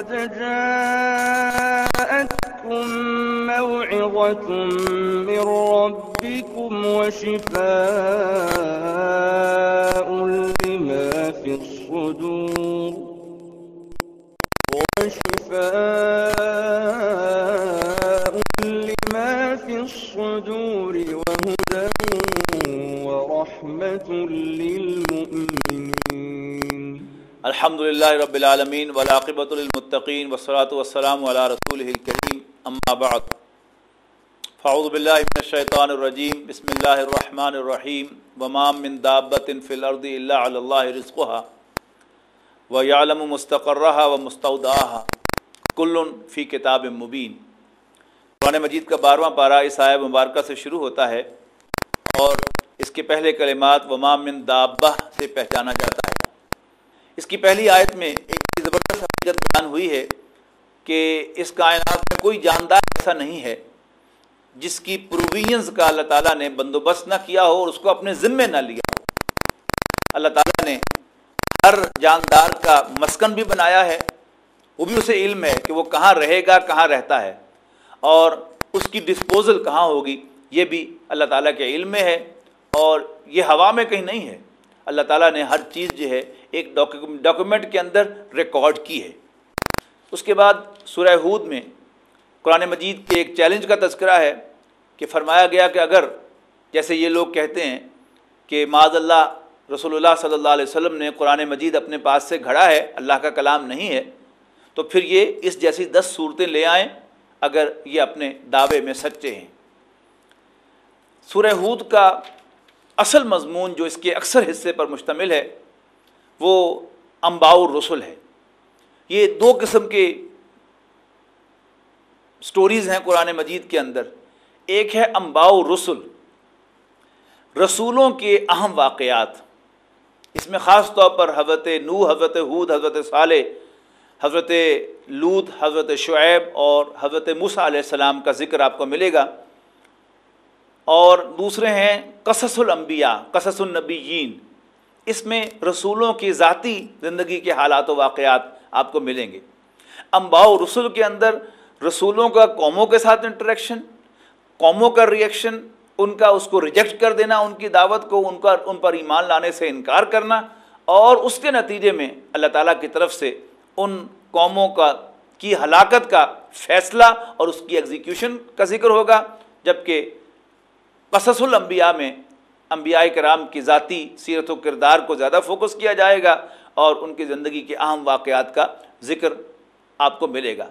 قد جاءتكم موعظة من ربكم وشفاء الحمد رب العالمین ولاقبۃ المطقین وصلاۃ والسلام علی رسول الکریم. اما بعد. فاعوذ باللہ من الشیطان الرجیم. بسم اللہ الرحمن الرحیم. وما من دابت فی الارض الا علی اللہ رزقها ویعلم مستقرها ومستودعها کل فی کتاب مبین. قرآن مجید کا بارہواں پارہ اس آیہ مبارکہ سے شروع ہوتا ہے اور اس کے پہلے کلمات وما من دابہ سے پہچانا جاتا ہے. اس کی پہلی آیت میں ایک زبردست حقیقت بیان ہوئی ہے کہ اس کائنات میں کوئی جاندار ایسا نہیں ہے جس کی پرووینس کا اللہ تعالیٰ نے بندوبست نہ کیا ہو اور اس کو اپنے ذمے نہ لیا ہو۔ اللہ تعالیٰ نے ہر جاندار کا مسکن بھی بنایا ہے، وہ بھی اسے علم ہے کہ وہ کہاں رہے گا، کہاں رہتا ہے اور اس کی ڈسپوزل کہاں ہوگی، یہ بھی اللہ تعالیٰ کے علم میں ہے اور یہ ہوا میں کہیں نہیں ہے۔ اللہ تعالیٰ نے ہر چیز جو ہے ایک ڈاکومنٹ کے اندر ریکارڈ کی ہے۔ اس کے بعد سورہ ہود میں قرآن مجید کے ایک چیلنج کا تذکرہ ہے کہ فرمایا گیا کہ اگر جیسے یہ لوگ کہتے ہیں کہ معاذ اللہ، رسول اللہ صلی اللہ علیہ وسلم نے قرآن مجید اپنے پاس سے گھڑا ہے، اللہ کا کلام نہیں ہے، تو پھر یہ اس جیسی دس صورتیں لے آئیں اگر یہ اپنے دعوے میں سچے ہیں۔ سورہ ہود کا اصل مضمون جو اس کے اکثر حصے پر مشتمل ہے، وہ امباؤ الرسل ہے۔ یہ دو قسم کے سٹوریز ہیں قرآن مجید کے اندر۔ ایک ہے امباؤ رسول رسولوں کے اہم واقعات۔ اس میں خاص طور پر حضرت نو حضرت حود حضرت صالح، حضرت لوت حضرت شعیب اور حضرت موسیٰ علیہ السلام کا ذکر آپ کو ملے گا۔ اور دوسرے ہیں قصص الانبیاء، قصص النبیین۔ اس میں رسولوں کی ذاتی زندگی کے حالات و واقعات آپ کو ملیں گے۔ امباؤ رسول کے اندر رسولوں کا قوموں کے ساتھ انٹریکشن قوموں کا ریئیکشن ان کا اس کو ریجیکٹ کر دینا، ان کی دعوت کو، ان کا، ان پر ایمان لانے سے انکار کرنا۔ اور اس کے نتیجے میں اللہ تعالیٰ کی طرف سے ان قوموں کا، کی ہلاکت کا فیصلہ اور اس کی ایگزیکیوشن کا ذکر ہوگا۔ جبکہ قصص الانبیاء میں انبیاء کرام کی ذاتی سیرت و کردار کو زیادہ فوکس کیا جائے گا اور ان کی زندگی کے اہم واقعات کا ذکر آپ کو ملے گا۔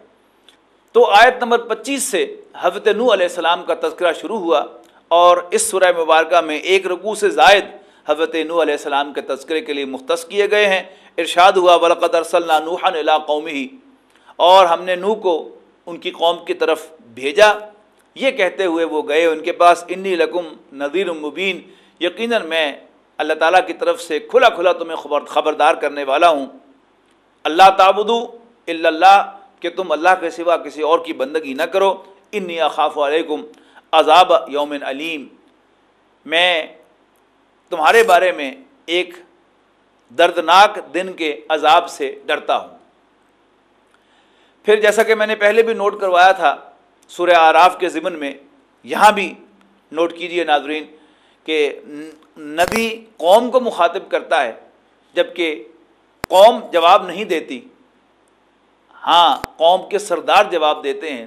تو آیت نمبر پچیس سے حضرت نو علیہ السلام کا تذکرہ شروع ہوا اور اس سورہ مبارکہ میں ایک رکوع سے زائد حضرت نو علیہ السلام کے تذکرے کے لیے مختص کیے گئے ہیں۔ ارشاد ہوا، ولقد ارسلنا نوحا الى قومه اور ہم نے نو کو ان کی قوم کی طرف بھیجا۔ یہ کہتے ہوئے وہ گئے، ان کے پاس انی لکم نذیر مبین، یقیناً میں اللہ تعالیٰ کی طرف سے کھلا کھلا تمہیں خبر خبردار کرنے والا ہوں۔ اللہ تعبدو الا اللہ، کہ تم اللہ کے سوا کسی اور کی بندگی نہ کرو۔ انی اخاف علیکم عذاب یوم علیم۔ میں تمہارے بارے میں ایک دردناک دن کے عذاب سے ڈرتا ہوں۔ پھر جیسا کہ میں نے پہلے بھی نوٹ کروایا تھا سورہ آراف کے ضمن میں یہاں بھی نوٹ کیجیے ناظرین کہ نبی قوم کو مخاطب کرتا ہے جبکہ قوم جواب نہیں دیتی۔ ہاں قوم کے سردار جواب دیتے ہیں۔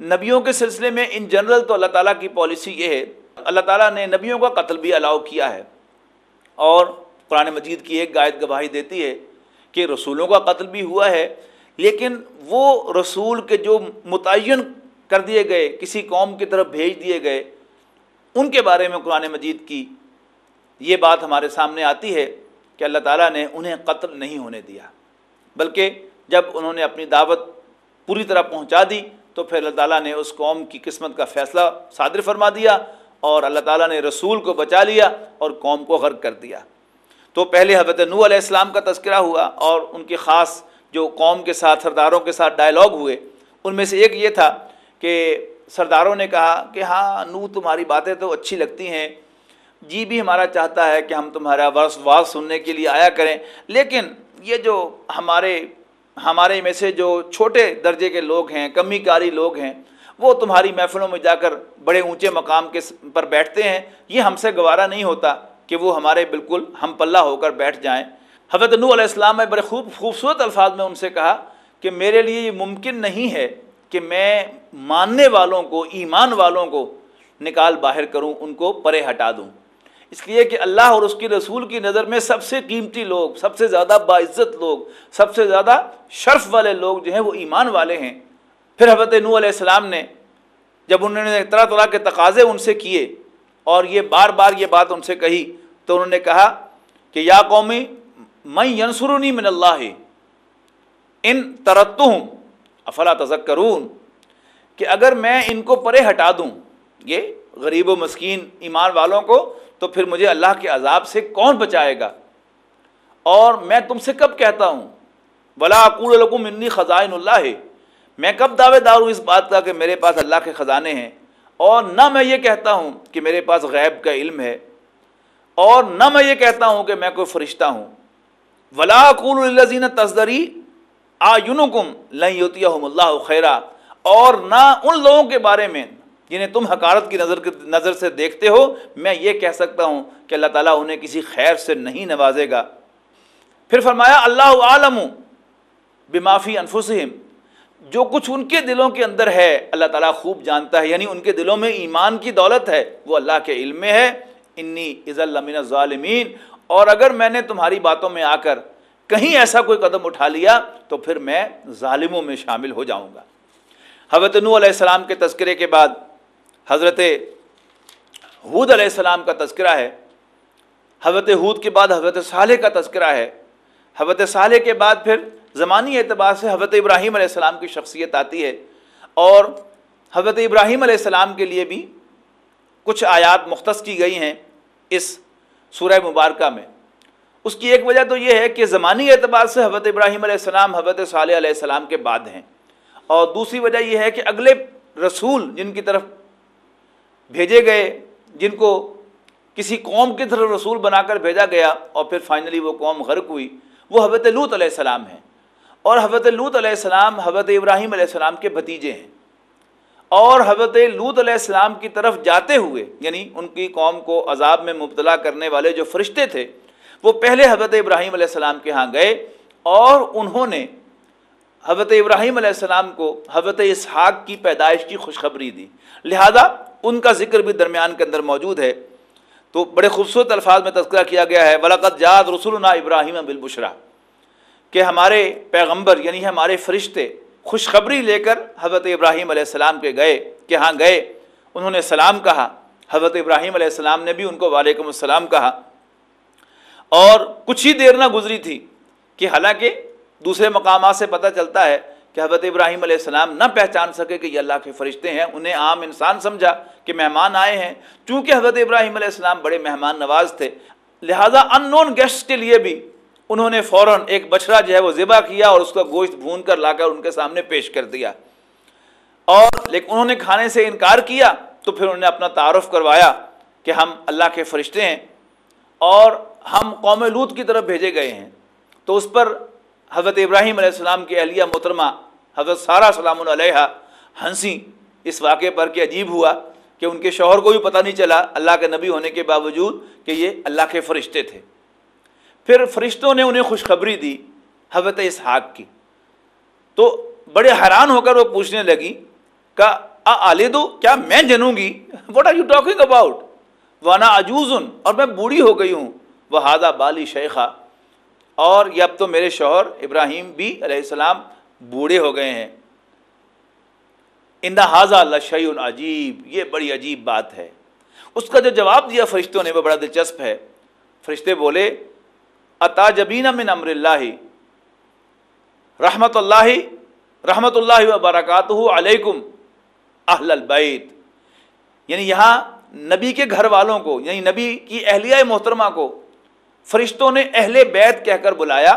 نبیوں کے سلسلے میں ان جنرل تو اللہ تعالیٰ کی پالیسی یہ ہے، اللہ تعالیٰ نے نبیوں کا قتل بھی الاؤ کیا ہے۔ اور قرآن مجید کی ایک گائد گواہی دیتی ہے کہ رسولوں کا قتل بھی ہوا ہے۔ لیکن وہ رسول کے جو متعین کر دیے گئے، کسی قوم کی طرف بھیج دیے گئے، ان کے بارے میں قرآن مجید کی یہ بات ہمارے سامنے آتی ہے کہ اللہ تعالیٰ نے انہیں قتل نہیں ہونے دیا۔ بلکہ جب انہوں نے اپنی دعوت پوری طرح پہنچا دی، تو پھر اللہ تعالیٰ نے اس قوم کی قسمت کا فیصلہ صادر فرما دیا اور اللہ تعالیٰ نے رسول کو بچا لیا اور قوم کو غرق کر دیا۔ تو پہلے حضرت نو علیہ السلام کا تذکرہ ہوا اور ان کے خاص جو قوم کے ساتھ، سرداروں کے ساتھ ڈائلاگ ہوئے، ان میں سے ایک یہ تھا کہ سرداروں نے کہا کہ ہاں نو، تمہاری باتیں تو اچھی لگتی ہیں۔ جی بھی ہمارا چاہتا ہے کہ ہم تمہارا ورس، واز سننے کے لیے آیا کریں۔ لیکن یہ جو ہمارے ہمارے میں سے جو چھوٹے درجے کے لوگ ہیں کمی کاری لوگ ہیں، وہ تمہاری محفلوں میں جا کر بڑے اونچے مقام کے پر بیٹھتے ہیں۔ یہ ہم سے گوارا نہیں ہوتا کہ وہ ہمارے بالکل ہم پلہ ہو کر بیٹھ جائیں۔ حضرت نو علیہ السلام نے بڑے خوب خوبصورت الفاظ میں ان سے کہا کہ میرے لیے یہ ممکن نہیں ہے کہ میں ماننے والوں کو، ایمان والوں کو نکال باہر کروں، ان کو پرے ہٹا دوں۔ اس لیے کہ اللہ اور اس کی رسول کی نظر میں سب سے قیمتی لوگ، سب سے زیادہ باعزت لوگ، سب سے زیادہ شرف والے لوگ جو ہیں وہ ایمان والے ہیں۔ پھر حضرت نو علیہ السلام نے جب انہوں نے طرح طرح کے تقاضے ان سے کیے اور یہ بار بار یہ بات ان سے کہی تو انہوں نے کہا کہ یا قومی میں ینسرنی من اللہ ان ترت ہوں افلا تذکرون کہ اگر میں ان کو پرے ہٹا دوں یہ غریب و مسکین ایمان والوں کو تو پھر مجھے اللہ کے عذاب سے کون بچائے گا؟ اور میں تم سے کب کہتا ہوں؟ ولا اقول القم انی خزائن اللہ ہے میں کب دعوے دار ہوں اس بات کا کہ میرے پاس اللہ کے خزانے ہیں؟ اور نہ میں یہ کہتا ہوں کہ میرے پاس غیب کا علم ہے، اور نہ میں یہ کہتا ہوں کہ میں کوئی فرشتہ ہوں۔ ولا اقول الزین تصدری آ یونکم لم اللہ خیرہ اور نہ ان لوگوں کے بارے میں جنہیں تم حکارت کی نظر نظر سے دیکھتے ہو میں یہ کہہ سکتا ہوں کہ اللہ تعالیٰ انہیں کسی خیر سے نہیں نوازے گا۔ پھر فرمایا، اللہ عالم بمافی انفسہم جو کچھ ان کے دلوں کے اندر ہے، اللہ تعالیٰ خوب جانتا ہے یعنی ان کے دلوں میں ایمان کی دولت ہے، وہ اللہ کے علم میں ہے۔ انی عز المین ظالمین اور اگر میں نے تمہاری باتوں میں آ کر کہیں ایسا کوئی قدم اٹھا لیا تو پھر میں ظالموں میں شامل ہو جاؤں گا۔ حضرت نو علیہ السلام کے تذکرے کے بعد حضرت حود علیہ السلام کا تذکرہ ہے، حضرت حود کے بعد حضرت صالح کا تذکرہ ہے۔ حضرت صالح کے بعد پھر زمانی اعتبار سے حضرت ابراہیم علیہ السلام کی شخصیت آتی ہے۔ اور حضرت ابراہیم علیہ السلام کے لیے بھی کچھ آیات مختص کی گئی ہیں۔ اس سورہ مبارکہ میں۔ اس کی ایک وجہ تو یہ ہے کہ زمانی اعتبار سے حضرت ابراہیم علیہ السلام حضرت صالح علیہ السلام کے بعد ہیں۔ اور دوسری وجہ یہ ہے کہ اگلے رسول جن کی طرف بھیجے گئے، جن کو کسی قوم کی طرف رسول بنا کر بھیجا گیا اور پھر فائنلی وہ قوم غرق ہوئی، وہ حضرت لوت علیہ السلام ہیں۔ اور حضرت لوت علیہ السلام حضرت ابراہیم علیہ السلام کے بھتیجے ہیں۔ اور حضرت لوت علیہ السلام کی طرف جاتے ہوئے یعنی ان کی قوم کو عذاب میں مبتلا کرنے والے جو فرشتے تھے، وہ پہلے حضرت ابراہیم علیہ السلام کے ہاں گئے اور انہوں نے حضرت ابراہیم علیہ السلام کو حضرت اسحاق کی پیدائش کی خوشخبری دی۔ لہذا ان کا ذکر بھی درمیان کے اندر موجود ہے۔ تو بڑے خوبصورت الفاظ میں تذکرہ کیا گیا ہے ولاقت جاد رسول ابراہیم بالبشرا کہ ہمارے پیغمبر یعنی ہمارے فرشتے خوشخبری لے کر حضرت ابراہیم علیہ السلام کے گئے کہ ہاں گئے، انہوں نے سلام کہا۔ حضرت ابراہیم علیہ السلام نے بھی ان کو وعلیکم السلام کہا۔ اور کچھ ہی دیر نہ گزری تھی کہ حالانکہ دوسرے مقامات سے پتہ چلتا ہے کہ حضرت ابراہیم علیہ السلام نہ پہچان سکے کہ یہ اللہ کے فرشتے ہیں۔ انہیں عام انسان سمجھا کہ مہمان آئے ہیں۔ چونکہ حضرت ابراہیم علیہ السلام بڑے مہمان نواز تھے، لہٰذا ان نون گیسٹ کے لیے بھی انہوں نے فوراً ایک بچڑا جو ہے وہ ذبح کیا اور اس کا گوشت بھون کر لا کر ان کے سامنے پیش کر دیا۔ اور لیکن انہوں نے کھانے سے انکار کیا تو پھر انہوں نے اپنا تعارف کروایا کہ ہم اللہ کے فرشتے ہیں اور ہم قوم لوت کی طرف بھیجے گئے ہیں۔ تو اس پر حضرت ابراہیم علیہ السلام کی اہلیہ محترمہ حضرت سارا سلام علیہ ہنسی اس واقعے پر کہ عجیب ہوا کہ ان کے شوہر کو بھی پتہ نہیں چلا اللہ کے نبی ہونے کے باوجود کہ یہ اللہ کے فرشتے تھے۔ پھر فرشتوں نے انہیں خوشخبری دی، حضرت اسحاق کی۔ تو بڑے حیران ہو کر وہ پوچھنے لگی کہ آلے دو، کیا میں جنوں گی؟ What are you talking about wanna عجوزن، اور میں بوڑھی ہو گئی ہوں۔ وہ ہادہ بالی شیخہ۔ اور یہ اب تو میرے شوہر ابراہیم بھی علیہ السلام بوڑھے ہو گئے ہیں۔ اندا حاضہ اللہ شعیل عجیب، یہ بڑی عجیب بات ہے۔ اس کا جو جواب دیا فرشتوں نے، وہ بڑا دلچسپ ہے۔ فرشتے بولے عطا من امر اللہ. رحمت اللہ رحمت اللہ وبرکاتہ علیکم اہل البیت. یعنی یہاں نبی کے گھر والوں کو یعنی نبی کی اہلیہ محترمہ کو فرشتوں نے اہل بیت کہہ کر بلایا.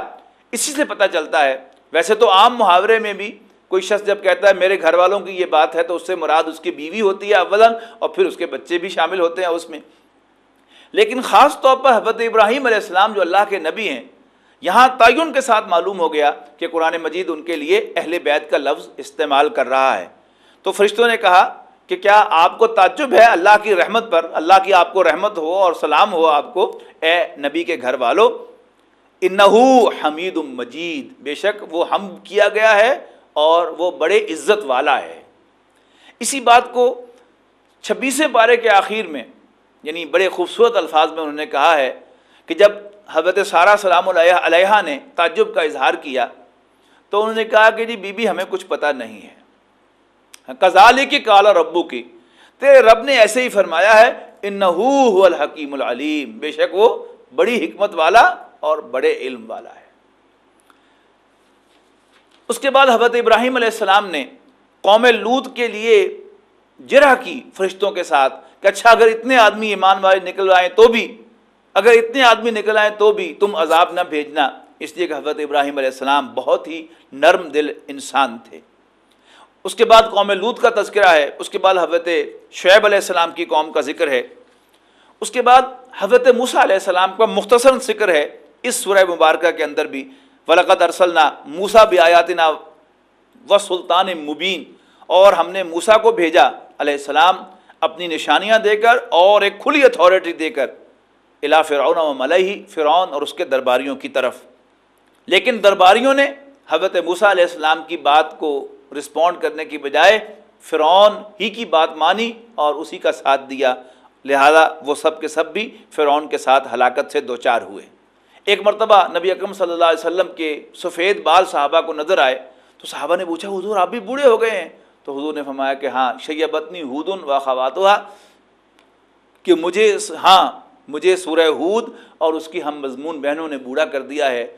اسی سے پتہ چلتا ہے، ویسے تو عام محاورے میں بھی کوئی شخص جب کہتا ہے میرے گھر والوں کی یہ بات ہے تو اس سے مراد اس کی بیوی ہوتی ہے اولاً اور پھر اس کے بچے بھی شامل ہوتے ہیں اس میں. لیکن خاص طور پر حضرت ابراہیم علیہ السلام جو اللہ کے نبی ہیں، یہاں تعین کے ساتھ معلوم ہو گیا کہ قرآن مجید ان کے لیے اہل بیت کا لفظ استعمال کر رہا ہے۔ تو فرشتوں نے کہا کہ کیا آپ کو تعجب ہے اللہ کی رحمت پر؟ اللہ کی آپ کو رحمت ہو اور سلام ہو آپ کو، اے نبی کے گھر والو؟ انہو حمید مجید۔ بے شک وہ ہم کیا گیا ہے اور وہ بڑے عزت والا ہے۔ اسی بات کو چھبیسیں پارے کے آخر میں یعنی بڑے خوبصورت الفاظ میں انہوں نے کہا ہے کہ جب حضرت سارا سلام علیہ علیہ نے تعجب کا اظہار کیا تو انہوں نے کہا کہ جی بی بی ہمیں کچھ پتہ نہیں ہے۔ کزالی کی کالا ربو کی تیرے رب نے ایسے ہی فرمایا ہے انحو الحکیم العلیم۔ بے شک وہ بڑی حکمت والا اور بڑے علم والا ہے۔ اس کے بعد حضرت ابراہیم علیہ السلام نے قوم لوت کے لیے جرح کی فرشتوں کے ساتھ کہ اچھا اگر اتنے آدمی ایمان والے نکل آئیں تو بھی، اگر اتنے آدمی نکل آئیں تو بھی تم عذاب نہ بھیجنا۔ اس لیے کہ حضرت ابراہیم علیہ السلام بہت ہی نرم دل انسان تھے۔ اس کے بعد قوم لوت کا تذکرہ ہے۔ اس کے بعد حضرت شعیب علیہ السلام کی قوم کا ذکر ہے۔ اس کے بعد حضرت موسیٰ علیہ السلام کا مختصر ذکر ہے۔ اس سورہ مبارکہ کے اندر بھی۔ ولقت ارسلنا موسا بھی آیاتنا و سلطان مبین۔ اور ہم نے موسا کو بھیجا علیہ السلام۔ اپنی نشانیاں دے کر اور ایک کھلی اتھارٹی دے کر الا فرعون و ملئی فرعون اور اس کے درباریوں کی طرف۔ لیکن درباریوں نے حضرت موسیٰ علیہ السلام کی بات کو رسپونڈ کرنے کی بجائے فرعون ہی کی بات مانی اور اسی کا ساتھ دیا۔ لہذا وہ سب کے سب بھی فرعون کے ساتھ ہلاکت سے دوچار ہوئے۔ ایک مرتبہ نبی اکرم صلی اللہ علیہ وسلم کے سفید بال صحابہ کو نظر آئے تو صحابہ نے پوچھا، حضور آپ بھی بوڑھے ہو گئے ہیں؟ تو حضور نے فرمایا کہ ہاں شیبتنی ہودن و خواتہ کہ مجھے ہاں مجھے سورہ ہود اور اس کی ہم مضمون بہنوں نے بوڑھا کر دیا ہے۔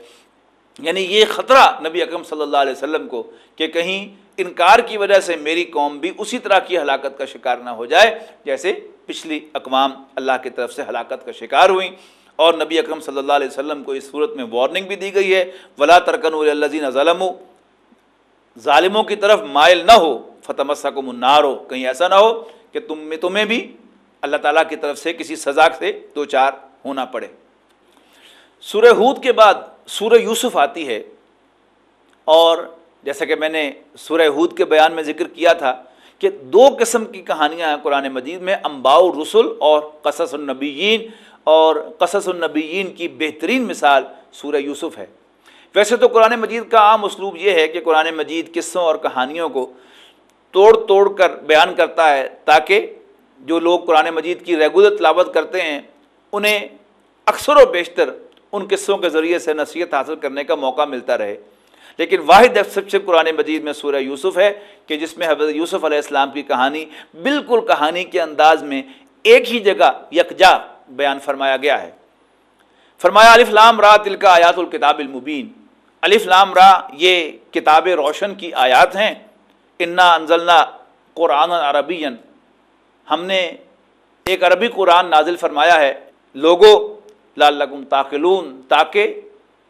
یعنی یہ خطرہ نبی اکرم صلی اللہ علیہ وسلم کو کہ کہیں انکار کی وجہ سے میری قوم بھی اسی طرح کی ہلاکت کا شکار نہ ہو جائے، جیسے پچھلی اقوام اللہ کی طرف سے ہلاکت کا شکار ہوئیں۔ اور نبی اکرم صلی اللہ علیہ وسلم کو اس صورت میں وارننگ بھی دی گئی ہے، ولا ترکن الزین ظلم ظالموں کی طرف مائل نہ ہو۔ فتح کو منار ہو کہیں ایسا نہ ہو کہ تم میں تمہیں بھی اللہ تعالیٰ کی طرف سے کسی سزا سے دو چار ہونا پڑے۔ سورہ ہود کے بعد سورہ یوسف آتی ہے اور جیسا کہ میں نے سورہ ہود کے بیان میں ذکر کیا تھا کہ دو قسم کی کہانیاں ہیں قرآن مجید میں امباؤ رسول اور قصص النبیین۔ اور قصص النبیین کی بہترین مثال سورہ یوسف ہے۔ ویسے تو قرآن مجید کا عام اسلوب یہ ہے کہ قرآن مجید قصوں اور کہانیوں کو توڑ توڑ کر بیان کرتا ہے تاکہ جو لوگ قرآن مجید کی ریگولر تلاوت کرتے ہیں، انہیں اکثر و بیشتر ان قصوں کے ذریعے سے نصیحت حاصل کرنے کا موقع ملتا رہے۔ لیکن واحد سب سے قرآن مجید میں سورہ یوسف ہے کہ جس میں حضرت یوسف علیہ السلام کی کہانی، بالکل کہانی کے انداز میں ایک ہی جگہ یکجا بیان فرمایا گیا ہے۔ فرمایا، الف لام را تل کا آیات الکتاب المبین الف لام را یہ کتاب روشن کی آیات ہیں۔ انا انزلنا قرآن عربی ہم نے ایک عربی قرآن نازل فرمایا ہے۔ لوگو لال لگم تاخلون تاکہ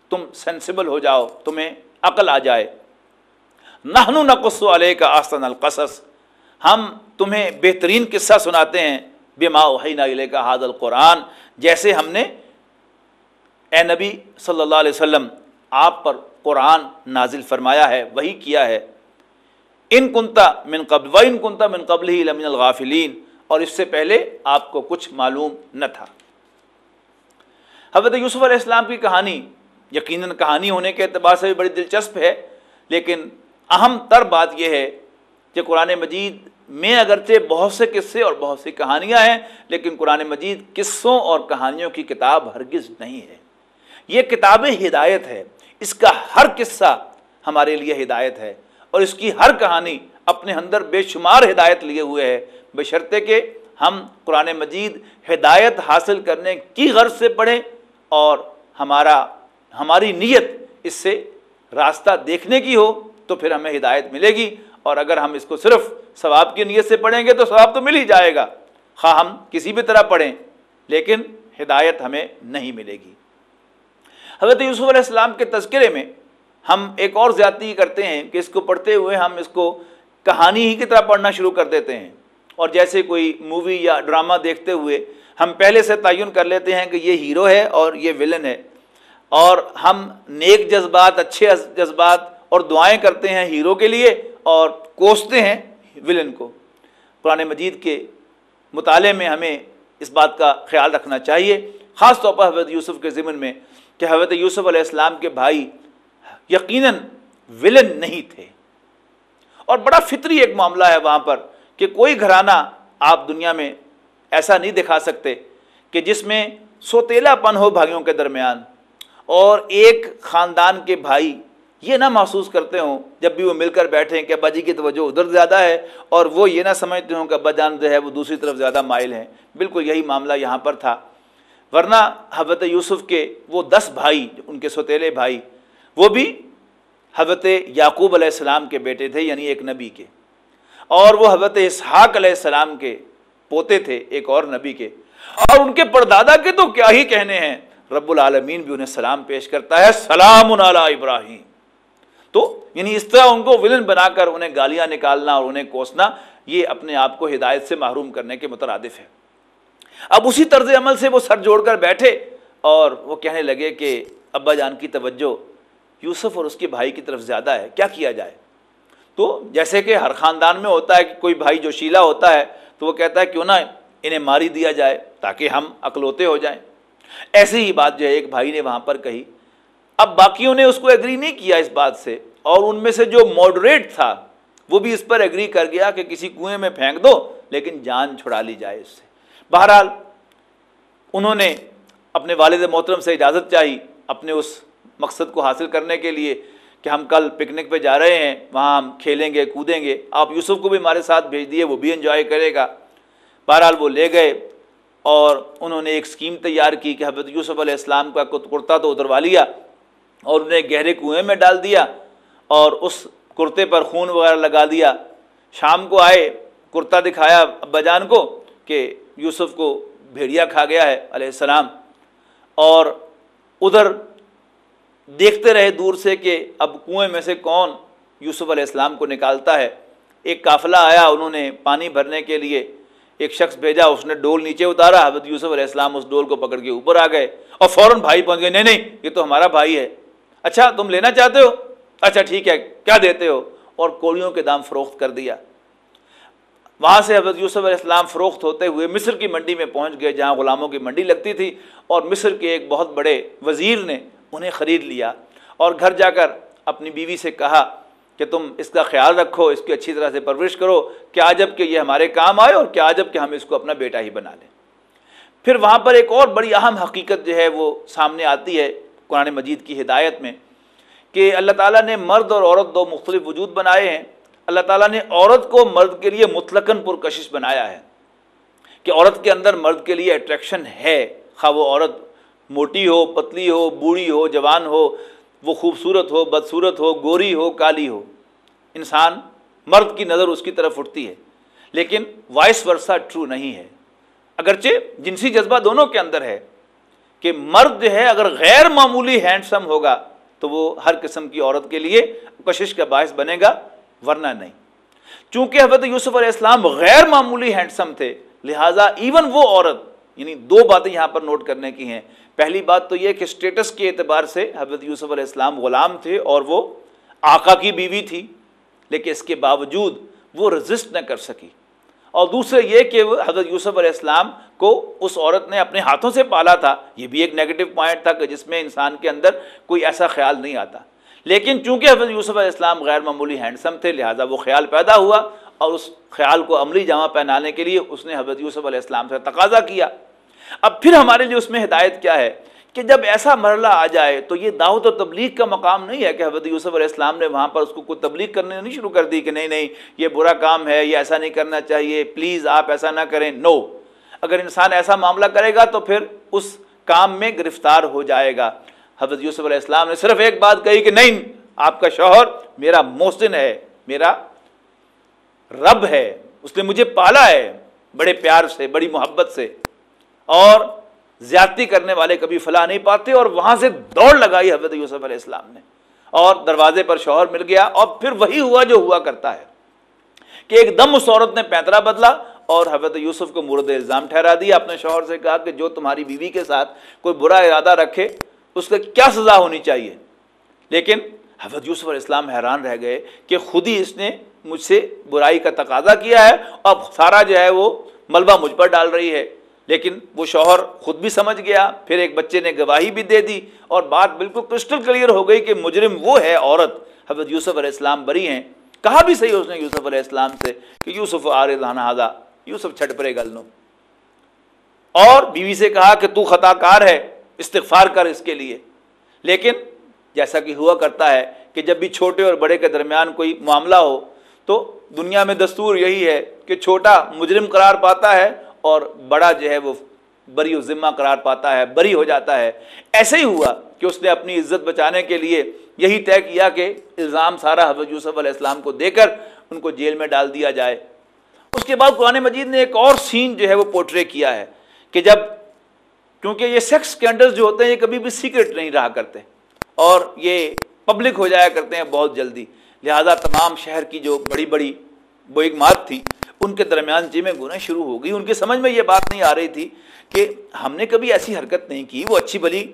تم سینسیبل ہو جاؤ، تمہیں عقل آ جائے۔ نہنو نقص علیہ کا آستن القصص۔ ہم تمہیں بہترین قصہ سناتے ہیں۔ بے ما علیہ کا حاد القرآن۔ جیسے ہم نے اے نبی صلی اللہ علیہ وسلم آپ پر قرآن نازل فرمایا ہے وہی کیا ہے۔ ان کنتا من قبل، و ان کنتا من قبل ہی لمن الغافلین۔ اور اس سے پہلے آپ کو کچھ معلوم نہ تھا۔ حضرت یوسف علیہ السلام کی کہانی یقیناً کہانی ہونے کے اعتبار سے بھی بڑی دلچسپ ہے، لیکن اہم تر بات یہ ہے کہ قرآن مجید میں اگرچہ بہت سے قصے اور بہت سی کہانیاں ہیں، لیکن قرآن مجید قصوں اور کہانیوں کی کتاب ہرگز نہیں ہے۔ یہ کتاب ہدایت ہے۔ اس کا ہر قصہ ہمارے لیے ہدایت ہے۔ اور اس کی ہر کہانی اپنے اندر بے شمار ہدایت لیے ہوئے ہے۔ بشرطے کہ ہم قرآن مجید ہدایت حاصل کرنے کی غرض سے پڑھیں اور ہمارا، ہماری نیت اس سے راستہ دیکھنے کی ہو تو پھر ہمیں ہدایت ملے گی۔ اور اگر ہم اس کو صرف ثواب کی نیت سے پڑھیں گے تو ثواب تو مل ہی جائے گا۔ خواہ ہم کسی بھی طرح پڑھیں، لیکن ہدایت ہمیں نہیں ملے گی۔ حضرت یوسف علیہ السلام کے تذکرے میں ہم ایک اور زیادتی کرتے ہیں کہ اس کو پڑھتے ہوئے ہم اس کو کہانی ہی کی طرح پڑھنا شروع کر دیتے ہیں۔ اور جیسے کوئی مووی یا ڈرامہ دیکھتے ہوئے ہم پہلے سے تعین کر لیتے ہیں کہ یہ ہیرو ہے اور یہ ولن ہے۔ اور ہم نیک جذبات، اچھے جذبات اور دعائیں کرتے ہیں ہیرو کے لیے اور کوستے ہیں ولن کو۔ قرآن مجید کے مطالعے میں ہمیں اس بات کا خیال رکھنا چاہیے، خاص طور پر حضرت یوسف کے ضمن میں کہ حضرت یوسف علیہ السلام کے بھائی یقیناً ولن نہیں تھے۔ اور بڑا فطری ایک معاملہ ہے وہاں پر کہ کوئی گھرانہ آپ دنیا میں ایسا نہیں دکھا سکتے کہ جس میں سوتیلا پن ہو بھائیوں کے درمیان اور ایک خاندان کے بھائی یہ نہ محسوس کرتے ہوں جب بھی وہ مل کر بیٹھیں کہ ابا جی کی توجہ ادھر زیادہ ہے اور وہ یہ نہ سمجھتے ہوں کہ ابا جان جو ہے وہ دوسری طرف زیادہ مائل ہیں۔ بالکل یہی معاملہ یہاں پر تھا۔ ورنہ حضرت یوسف کے وہ دس بھائی، ان کے سوتیلے بھائی وہ بھی حضرت یعقوب علیہ السلام کے بیٹے تھے یعنی ایک نبی کے۔ اور وہ حضرت اسحاق علیہ السلام کے پوتے تھے، ایک اور نبی کے۔ اور ان کے پردادا کے تو کیا ہی کہنے ہیں؟ رب العالمین بھی انہیں سلام پیش کرتا ہے، سلام علی ابراہیم۔ تو یعنی اس طرح ان کو ولن بنا کر انہیں گالیاں نکالنا اور انہیں کوسنا، یہ اپنے آپ کو ہدایت سے محروم کرنے کے مترادف ہے۔ اب اسی طرز عمل سے وہ سر جوڑ کر بیٹھے اور وہ کہنے لگے کہ ابا جان کی توجہ یوسف اور اس کے بھائی کی طرف زیادہ ہے، کیا کیا جائے؟ تو جیسے کہ ہر خاندان میں ہوتا ہے کہ کوئی بھائی جو شیلا ہوتا ہے، تو وہ کہتا ہے کیوں نہ انہیں ماری دیا جائے تاکہ ہم اکلوتے ہو جائیں۔ ایسی ہی بات جو ہے، ایک بھائی نے وہاں پر کہی۔ اب باقیوں نے اس کو ایگری نہیں کیا اس بات سے، اور ان میں سے جو ماڈریٹ تھا، وہ بھی اس پر ایگری کر گیا کہ کسی کنویں میں پھینک دو، لیکن جان چھڑا لی جائے اس سے۔ بہرحال، انہوں نے اپنے والد محترم سے اجازت چاہی، اپنے اس مقصد کو حاصل کرنے کے لیے کہ ہم کل پکنک پہ جا رہے ہیں، وہاں ہم کھیلیں گے، کودیں گے۔ آپ یوسف کو بھی ہمارے ساتھ بھیج دیے وہ بھی انجوائے کرے گا۔ بہرحال وہ لے گئے اور انہوں نے ایک اسکیم تیار کی کہ حضرت یوسف علیہ السلام کا کرتا تو اتروا لیا اور انہیں گہرے کنویں میں ڈال دیا اور اس کرتے پر خون وغیرہ لگا دیا۔ شام کو آئے، کرتا دکھایا ابا جان کو کہ یوسف کو بھیڑیا کھا گیا ہے علیہ السلام اور ادھر دیکھتے رہے دور سے کہ اب کنویں میں سے کون یوسف علیہ السلام کو نکالتا ہے۔ ایک قافلہ آیا، انہوں نے پانی بھرنے کے لیے ایک شخص بھیجا، اس نے ڈول نیچے اتارا، حضرت یوسف علیہ السلام اس ڈول کو پکڑ کے اوپر آ گئے اور فوراً بھائی پہنچ گئے، نہیں نہیں، یہ تو ہمارا بھائی ہے۔ اچھا تم لینا چاہتے ہو؟ اچھا ٹھیک ہے، کیا دیتے ہو؟ اور کوڑیوں کے دام فروخت کر دیا۔ وہاں سے حضرت یوسف علیہ السلام فروخت ہوتے ہوئے مصر کی منڈی میں پہنچ گئے، جہاں غلاموں کی منڈی لگتی تھی۔ اور مصر کے ایک بہت بڑے وزیر نے انہیں خرید لیا اور گھر جا کر اپنی بیوی سے کہا کہ تم اس کا خیال رکھو، اس کی اچھی طرح سے پرورش کرو، کیا جبکہ یہ ہمارے کام آئے اور کیا جبکہ ہم اس کو اپنا بیٹا ہی بنا لیں۔ پھر وہاں پر ایک اور بڑی اہم حقیقت جو ہے وہ سامنے آتی ہے قرآن مجید کی ہدایت میں کہ اللہ تعالیٰ نے مرد اور عورت دو مختلف وجود بنائے ہیں۔ اللہ تعالیٰ نے عورت کو مرد کے لیے مطلقاً پرکشش بنایا ہے کہ عورت کے اندر مرد کے لیے اٹریکشن ہے، خواہ وہ عورت موٹی ہو، پتلی ہو، بوڑھی ہو، جوان ہو، وہ خوبصورت ہو، بدصورت ہو، گوری ہو، کالی ہو۔ انسان مرد کی نظر اس کی طرف اٹھتی ہے، لیکن وائس ورثہ ٹرو نہیں ہے۔ اگرچہ جنسی جذبہ دونوں کے اندر ہے کہ مرد جو ہے، اگر غیر معمولی ہینڈسم ہوگا تو وہ ہر قسم کی عورت کے لیے کشش کا باعث بنے گا، ورنہ نہیں۔ چونکہ حضرت یوسف علیہ السلام غیر معمولی ہینڈسم تھے، لہٰذا ایون وہ عورت یعنی دو باتیں یہاں پر نوٹ کرنے کی ہیں۔ پہلی بات تو یہ کہ اسٹیٹس کے اعتبار سے حضرت یوسف علیہ السلام غلام تھے اور وہ آقا کی بیوی تھی، لیکن اس کے باوجود وہ رزسٹ نہ کر سکی۔ اور دوسرے یہ کہ حضرت یوسف علیہ السلام کو اس عورت نے اپنے ہاتھوں سے پالا تھا، یہ بھی ایک نیگیٹو پوائنٹ تھا کہ جس میں انسان کے اندر کوئی ایسا خیال نہیں آتا۔ لیکن چونکہ حضرت یوسف علیہ السلام غیر معمولی ہینڈسم تھے، لہٰذا وہ خیال پیدا ہوا اور اس خیال کو عملی جامع پہنانے کے لیے اس نے حضرت یوسف علیہ السلام سے تقاضا کیا۔ اب پھر ہمارے لیے اس میں ہدایت کیا ہے کہ جب ایسا مرحلہ آ جائے تو یہ دعوت و تبلیغ کا مقام نہیں ہے کہ حضرت یوسف علیہ السلام نے وہاں پر اس کو کوئی تبلیغ کرنے نہیں شروع کر دی کہ نہیں نہیں، یہ برا کام ہے، یہ ایسا نہیں کرنا چاہیے، پلیز آپ ایسا نہ کریں۔ نو، اگر انسان ایسا معاملہ کرے گا تو پھر اس کام میں گرفتار ہو جائے گا۔ حضرت یوسف علیہ السلام نے صرف ایک بات کہی کہ نہیں، آپ کا شوہر میرا محسن ہے، میرا رب ہے، اس نے مجھے پالا ہے بڑے پیار سے، بڑی محبت سے۔ اور زیادتی کرنے والے کبھی فلاح نہیں پاتے اور وہاں سے دوڑ لگائی حضرت یوسف علیہ السلام نے اور دروازے پر شوہر مل گیا اور پھر وہی ہوا جو ہوا کرتا ہے کہ ایک دم اس عورت نے پینترا بدلا اور حضرت یوسف کو مرد الزام ٹھہرا دیا۔ اپنے شوہر سے کہا کہ جو تمہاری بیوی کے ساتھ کوئی برا ارادہ رکھے، اس کا کیا سزا ہونی چاہیے؟ لیکن حضرت یوسف علیہ السلام حیران رہ گئے کہ خود ہی اس نے مجھ سے برائی کا تقاضا کیا ہے اب سارا جو ہے وہ ملبہ مجھ پر ڈال رہی ہے۔ لیکن وہ شوہر خود بھی سمجھ گیا، پھر ایک بچے نے گواہی بھی دے دی اور بات بالکل کرسٹل کلیئر ہو گئی کہ مجرم وہ ہے عورت۔ حضرت یوسف علیہ السلام بری ہیں۔ کہا بھی صحیح اس نے یوسف علیہ السلام سے کہ یوسف آر ہادا یوسف چھٹ پرے گل نو۔ اور بیوی سے کہا کہ تو خطا کار ہے، استغفار کر اس کے لیے۔ لیکن جیسا کہ ہوا کرتا ہے کہ جب بھی چھوٹے اور بڑے کے درمیان کوئی معاملہ ہو، تو دنیا میں دستور یہی ہے کہ چھوٹا مجرم قرار پاتا ہے اور بڑا جو ہے وہ بری و ذمہ قرار پاتا ہے، بری ہو جاتا ہے۔ ایسے ہی ہوا کہ اس نے اپنی عزت بچانے کے لیے یہی طے کیا کہ الزام سارا حضرت یوسف علیہ السلام کو دے کر ان کو جیل میں ڈال دیا جائے۔ اس کے بعد قرآن مجید نے ایک اور سین جو ہے وہ پورٹرے کیا ہے کہ جب کیونکہ یہ سیکس اسکینڈل جو ہوتے ہیں یہ کبھی بھی سیکرٹ نہیں رہا کرتے اور یہ پبلک ہو جایا کرتے ہیں بہت جلدی۔ لہذا تمام شہر کی جو بڑی بڑی وہ ایک مات تھی ان کے درمیان جی میں گناہ شروع ہو گئی۔ ان کے سمجھ میں یہ بات نہیں آ رہی تھی کہ ہم نے کبھی ایسی حرکت نہیں کی۔ وہ اچھی بلی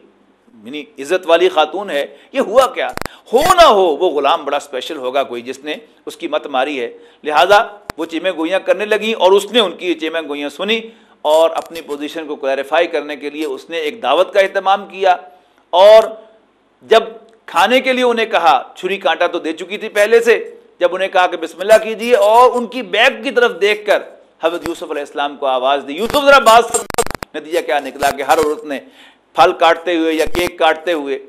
یعنی عزت والی خاتون ہے۔ یہ ہوا کیا؟ ہو نہ ہو، وہ غلام بڑا اسپیشل ہوگا کوئی جس نے اس کی مت ماری ہے۔ لہٰذا وہ چیمیں گوئیاں کرنے لگیں اور اس نے ان کی چیمیں گوئیاں سنی اور اپنی پوزیشن کو کلیریفائی کرنے کے لیے اس نے ایک دعوت کا اہتمام کیا۔ اور جب کھانے کے لیے انہیں کہا، چھری کانٹا تو دے چکی تھی پہلے سے۔ جب انہیں کہا کہ بسم اللہ کیجیے اور ان کی بیگ کی طرف دیکھ کر حضرت یوسف علیہ السلام کو آواز دی۔ یوسف ذرا بات نتیجہ کیا نکلا کہ ہر عورت نے پھل کاٹتے ہوئے یا کیک کاٹتے ہوئے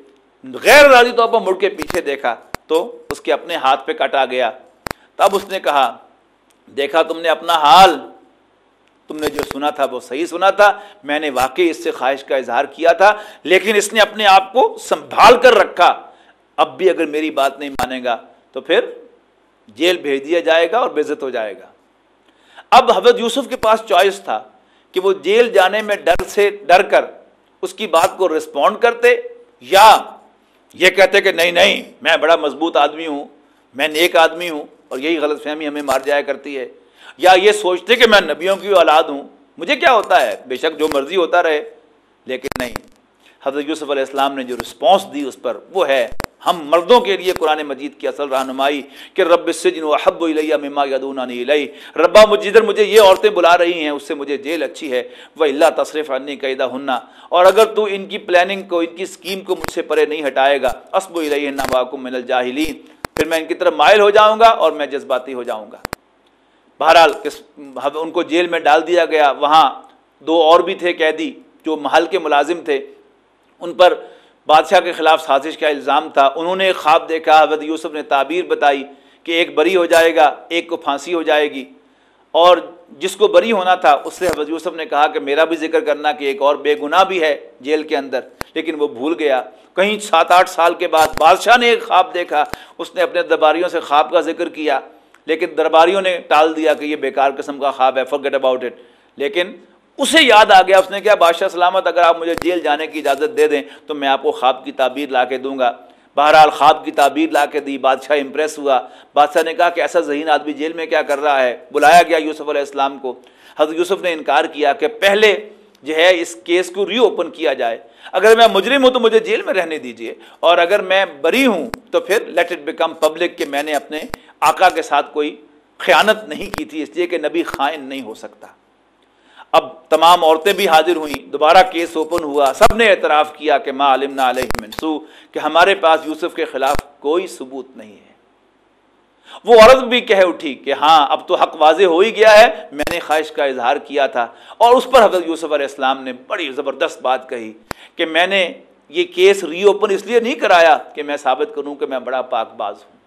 غیر راضی طور پر مڑ کے پیچھے دیکھا تو اس کے اپنے ہاتھ پہ کاٹا گیا۔ تب اس نے کہا، دیکھا تم نے اپنا حال۔ تم نے جو سنا تھا وہ صحیح سنا تھا۔ میں نے واقعی اس سے خواہش کا اظہار کیا تھا، لیکن اس نے اپنے آپ کو سنبھال کر رکھا۔ اب بھی اگر میری بات نہیں مانے گا تو پھر جیل بھیج دیا جائے گا اور بےزت ہو جائے گا۔ اب حضرت یوسف کے پاس چوائس تھا کہ وہ جیل جانے میں ڈر سے ڈر کر اس کی بات کو رسپونڈ کرتے یا یہ کہتے کہ نہیں نہیں، میں بڑا مضبوط آدمی ہوں، میں نیک آدمی ہوں اور یہی غلط فہمی ہمیں مار جایا کرتی ہے۔ یا یہ سوچتے کہ میں نبیوں کی اولاد ہوں، مجھے کیا ہوتا ہے؟ بے شک جو مرضی ہوتا رہے، لیکن نہیں۔ حضرت یوسف علیہ السلام نے جو رسپانس دی اس پر وہ ہے ہم مردوں کے لیے قرآن مجید کی اصل رہنمائی کہ رب السجن و حب الیہ مما یدونانی الی ربا مجیدر مجھے یہ عورتیں بلا رہی ہیں، اس سے مجھے جیل اچھی ہے۔ وہ اللہ تصرف عنی قیدہ ہننا اور اگر تو ان کی پلاننگ کو، ان کی اسکیم کو مجھ سے پرے نہیں ہٹائے گا۔ اسب الیہ نواکم من الجاہلین۔ پھر میں ان کی طرف مائل ہو جاؤں گا اور میں جذباتی ہو جاؤں گا۔ بہرحال ان کو جیل میں ڈال دیا گیا۔ وہاں دو اور بھی تھے قیدی جو محل کے ملازم تھے۔ ان پر بادشاہ کے خلاف سازش کا الزام تھا۔ انہوں نے ایک خواب دیکھا، حضرت یوسف نے تعبیر بتائی کہ ایک بری ہو جائے گا، ایک کو پھانسی ہو جائے گی۔ اور جس کو بری ہونا تھا، اس سے حضرت یوسف نے کہا کہ میرا بھی ذکر کرنا کہ ایک اور بے گناہ بھی ہے جیل کے اندر۔ لیکن وہ بھول گیا۔ کہیں سات آٹھ سال کے بعد بادشاہ نے ایک خواب دیکھا، اس نے اپنے درباریوں سے خواب کا ذکر کیا۔ لیکن درباریوں نے ٹال دیا کہ یہ بیکار قسم کا خواب ہے فرگیٹ اباؤٹ اٹ لیکن اسے یاد آ گیا اس نے کیا بادشاہ سلامت، اگر آپ مجھے جیل جانے کی اجازت دے دیں تو میں آپ کو خواب کی تعبیر لا کے دوں گا۔ بہرحال خواب کی تعبیر لا کے دی، بادشاہ امپریس ہوا۔ بادشاہ نے کہا کہ ایسا ذہین آدمی جیل میں کیا کر رہا ہے؟ بلایا گیا یوسف علیہ السلام کو۔ حضرت یوسف نے انکار کیا کہ پہلے جو ہے، اس کیس کو ری اوپن کیا جائے۔ اگر میں مجرم ہوں تو مجھے جیل میں رہنے دیجیے اور اگر میں بری ہوں تو پھر لیٹ اٹ بیکم پبلک کہ میں نے اپنے آقا کے ساتھ کوئی خیانت نہیں کی تھی، اس لیے کہ نبی خائن نہیں ہو سکتا۔ اب تمام عورتیں بھی حاضر ہوئیں۔ دوبارہ کیس اوپن ہوا۔ سب نے اعتراف کیا کہ ما علم علیہ منسو کہ ہمارے پاس یوسف کے خلاف کوئی ثبوت نہیں ہے۔ وہ عورت بھی کہہ اٹھی کہ ہاں اب تو حق واضح ہو ہی گیا ہے۔ میں نے خواہش کا اظہار کیا تھا۔ اور اس پر حضرت یوسف علیہ السلام نے بڑی زبردست بات کہی کہ میں نے یہ کیس ری اوپن اس لیے نہیں کرایا کہ میں ثابت کروں کہ میں بڑا پاک باز ہوں۔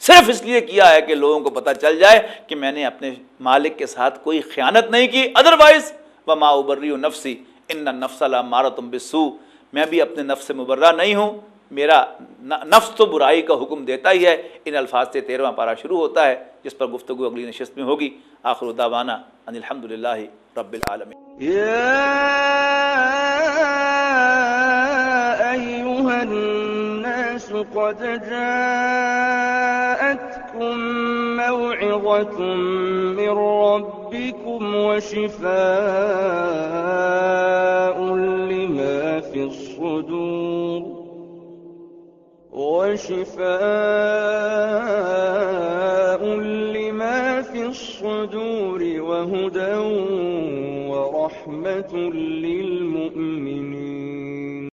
صرف اس لیے کیا ہے کہ لوگوں کو پتہ چل جائے کہ میں نے اپنے مالک کے ساتھ کوئی خیانت نہیں کی۔ ادروائز و ما ابری و نفسی ان نفس اللہ مارا تم بسو میں بھی اپنے نفس سے مبرہ نہیں ہوں۔ میرا نفس تو برائی کا حکم دیتا ہی ہے۔ ان الفاظ سے تیرواں پارا شروع ہوتا ہے، جس پر گفتگو اگلی نشست میں ہوگی۔ آخر داوانہ ان الحمد للہ رب العالمین۔ قد لكم موعظة من ربكم وشفاء لما في الصدور وشفاء لما في الصدور وهدى ورحمة للمؤمنين